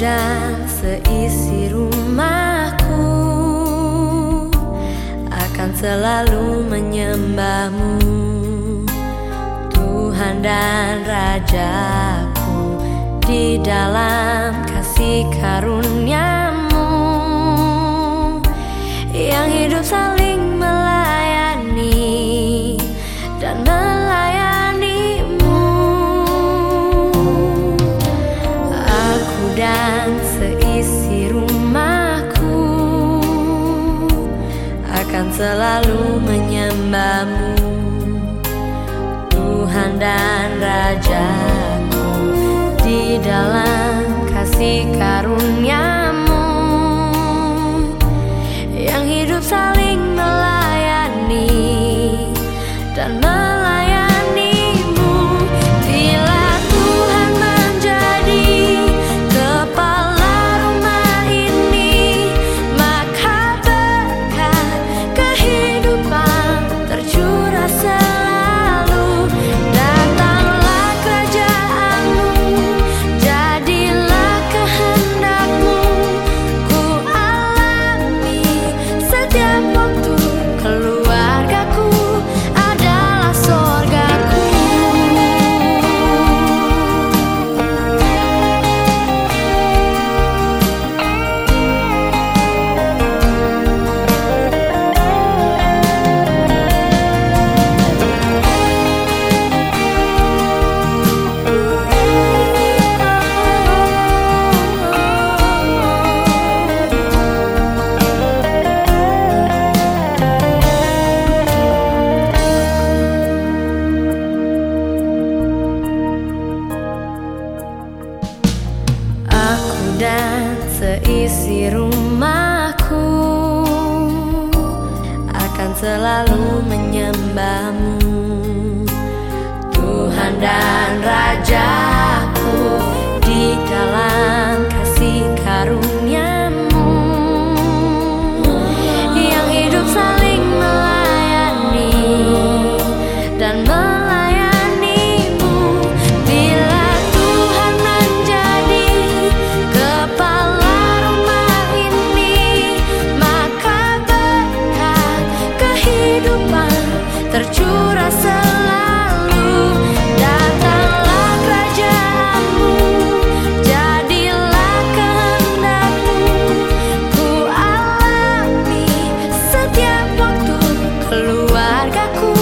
dan seisi rumahku akan selalu menyembahmu Tuhan dan Rajaku di dalam kasih karuniamu. Yang hidup saling selalu menyembahmu Tuhan dan Rajaku di dalam seisi rumahku akan selalu menyembahmu. Tuhan dan Raja tercurah selalu. Datanglah kerajaanmu jadilah kehendakmu. Ku alami setiap waktu keluargaku.